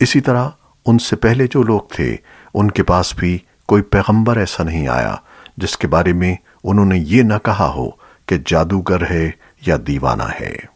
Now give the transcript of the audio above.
اسی طرح ان سے پہلے جو لوگ تھے، ان کے پاس بھی کوئی پیغمبر ایسا نہیں آیا، جس کے بارے میں انہوں نے یہ نہ کہا ہو کہ جادوگر ہے یا دیوانہ ہے۔